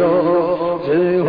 روز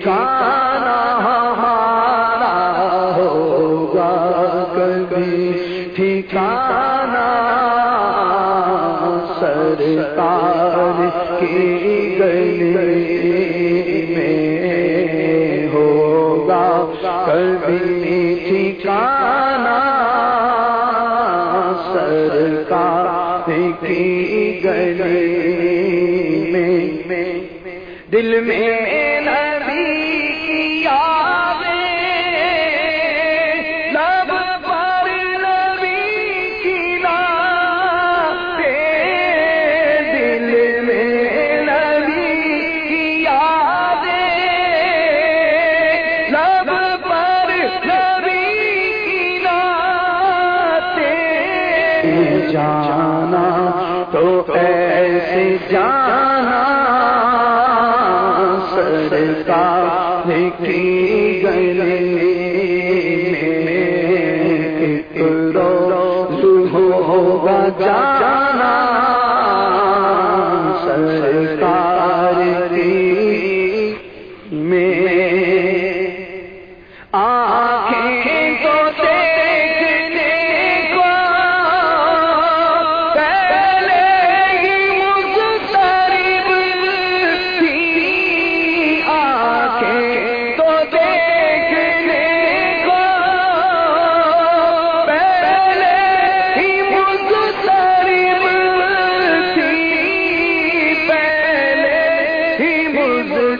ٹھکانا ہمارا ہوگا کبھی ٹھکانا سرکار کی گلی میں ہوگا کبھی ٹھکانا سرکار کی گلی میں دل میں جانا تو ایسے جانا سرکار کی گلی میں رو ہوگا جانا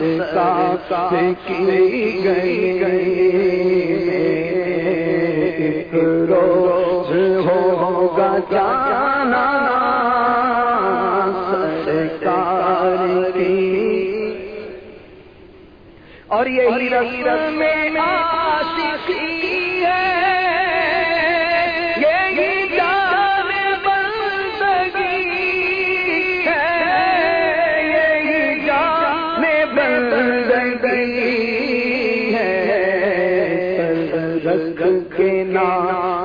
ساتھ کی گئی گئی روز ہوگا جانا سرکار کی۔ اور یہی رسم میں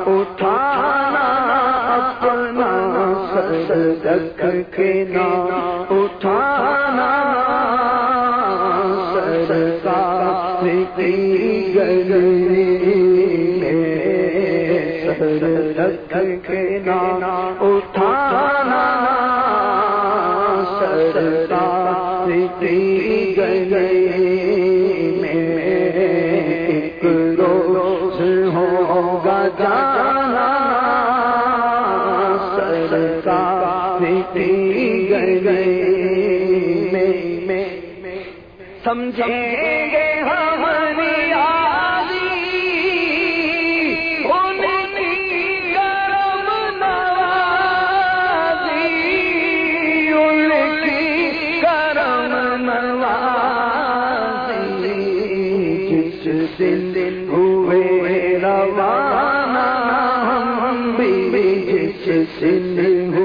اٹھانا اپنا سرگ کے نام اٹھانا سرکار کی گلی میں سرگ اٹھانا سرکار کی میں سمجھیں گے ہماری آدھی ان ہوئے روانہ ہم بھی جس دن ہوئے